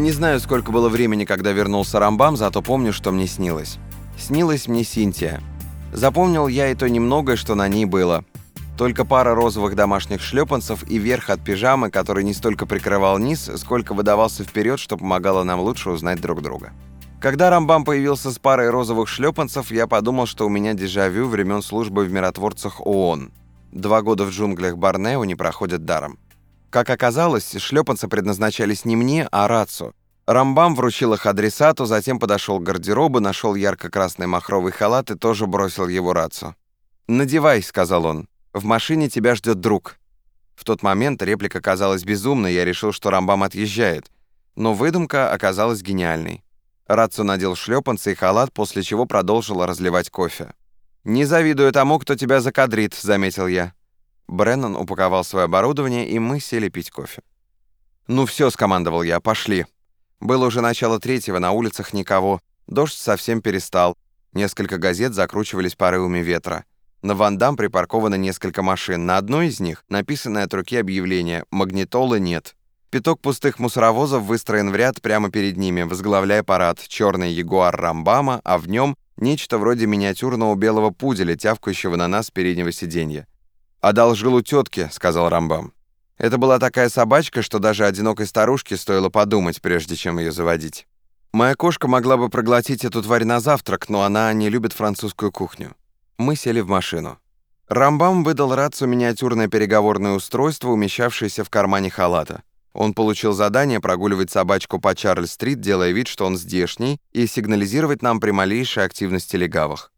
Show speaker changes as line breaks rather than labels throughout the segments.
Не знаю, сколько было времени, когда вернулся Рамбам, зато помню, что мне снилось. Снилась мне Синтия. Запомнил я и то немногое, что на ней было. Только пара розовых домашних шлепанцев и верх от пижамы, который не столько прикрывал низ, сколько выдавался вперед, что помогало нам лучше узнать друг друга. Когда Рамбам появился с парой розовых шлепанцев, я подумал, что у меня дежавю времен службы в миротворцах ООН. Два года в джунглях Борнео не проходят даром. Как оказалось, шлепанцы предназначались не мне, а Рацу. Рамбам вручил их адресату, затем подошел к гардеробу, нашел ярко-красный махровый халат и тоже бросил его Рацу. «Надевай», — сказал он. «В машине тебя ждет друг». В тот момент реплика казалась безумной, я решил, что Рамбам отъезжает. Но выдумка оказалась гениальной. Рацу надел шлепанцы и халат, после чего продолжил разливать кофе. «Не завидую тому, кто тебя закадрит», — заметил я. Бреннан упаковал свое оборудование, и мы сели пить кофе. «Ну все», — скомандовал я, — «пошли». Было уже начало третьего, на улицах никого. Дождь совсем перестал. Несколько газет закручивались порывами ветра. На Вандам припарковано несколько машин. На одной из них написанное от руки объявление «Магнитолы нет». Пяток пустых мусоровозов выстроен в ряд прямо перед ними, возглавляя парад черный ягуар Рамбама, а в нем нечто вроде миниатюрного белого пуделя, тявкающего на нас переднего сиденья. «Одолжил у тетки», — сказал Рамбам. Это была такая собачка, что даже одинокой старушке стоило подумать, прежде чем ее заводить. Моя кошка могла бы проглотить эту тварь на завтрак, но она не любит французскую кухню. Мы сели в машину. Рамбам выдал Рацу миниатюрное переговорное устройство, умещавшееся в кармане халата. Он получил задание прогуливать собачку по Чарльз-стрит, делая вид, что он здешний, и сигнализировать нам при малейшей активности легавых.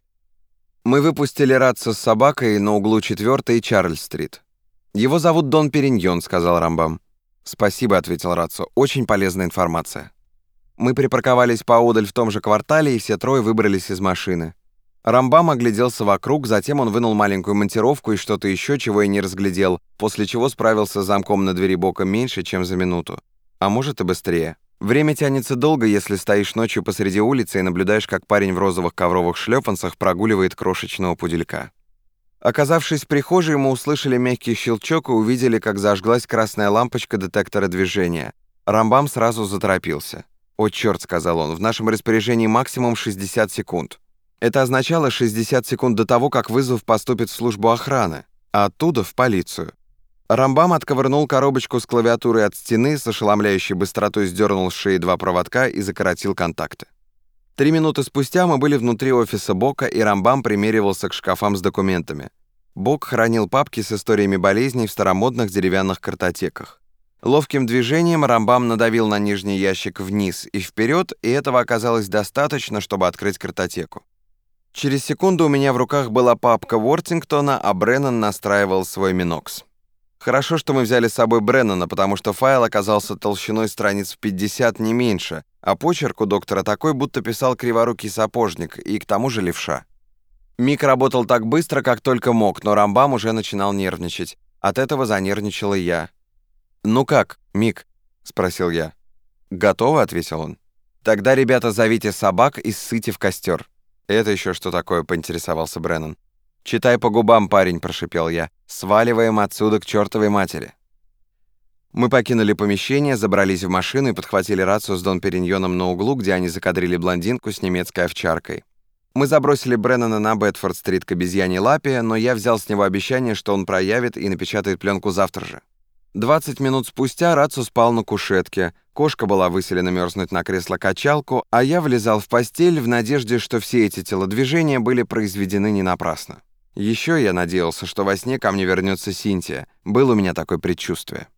Мы выпустили Ратса с собакой на углу 4 и Чарльз-стрит. «Его зовут Дон Периньон», — сказал Рамбам. «Спасибо», — ответил Ратсо. «Очень полезная информация». Мы припарковались поодаль в том же квартале, и все трое выбрались из машины. Рамбам огляделся вокруг, затем он вынул маленькую монтировку и что-то еще, чего я не разглядел, после чего справился с замком на двери бока меньше, чем за минуту. А может и быстрее. Время тянется долго, если стоишь ночью посреди улицы и наблюдаешь, как парень в розовых ковровых шлепанцах прогуливает крошечного пуделька. Оказавшись в прихожей, мы услышали мягкий щелчок и увидели, как зажглась красная лампочка детектора движения. Рамбам сразу заторопился. «О, черт», — сказал он, — «в нашем распоряжении максимум 60 секунд». Это означало 60 секунд до того, как вызов поступит в службу охраны, а оттуда в полицию. Рамбам отковырнул коробочку с клавиатурой от стены, с ошеломляющей быстротой сдернул с шеи два проводка и закоротил контакты. Три минуты спустя мы были внутри офиса Бока, и Рамбам примеривался к шкафам с документами. Бок хранил папки с историями болезней в старомодных деревянных картотеках. Ловким движением Рамбам надавил на нижний ящик вниз и вперед, и этого оказалось достаточно, чтобы открыть картотеку. Через секунду у меня в руках была папка Уортингтона, а Бреннан настраивал свой Минокс. Хорошо, что мы взяли с собой Бреннана, потому что файл оказался толщиной страниц в 50 не меньше, а почерк у доктора такой, будто писал криворукий сапожник, и к тому же левша. Мик работал так быстро, как только мог, но Рамбам уже начинал нервничать. От этого занервничала я. «Ну как, Мик?» — спросил я. «Готово?» — ответил он. «Тогда, ребята, зовите собак и ссыте в костер». «Это еще что такое?» — поинтересовался Бреннан. «Читай по губам, парень», — прошипел я. «Сваливаем отсюда к чертовой матери». Мы покинули помещение, забрались в машину и подхватили рацию с Дон Периньоном на углу, где они закадрили блондинку с немецкой овчаркой. Мы забросили Бреннана на Бетфорд-стрит к обезьяне Лапе, но я взял с него обещание, что он проявит и напечатает пленку завтра же. 20 минут спустя Рацу спал на кушетке, кошка была выселена мерзнуть на кресло-качалку, а я влезал в постель в надежде, что все эти телодвижения были произведены не напрасно. Еще я надеялся, что во сне ко мне вернется Синтия. Было у меня такое предчувствие.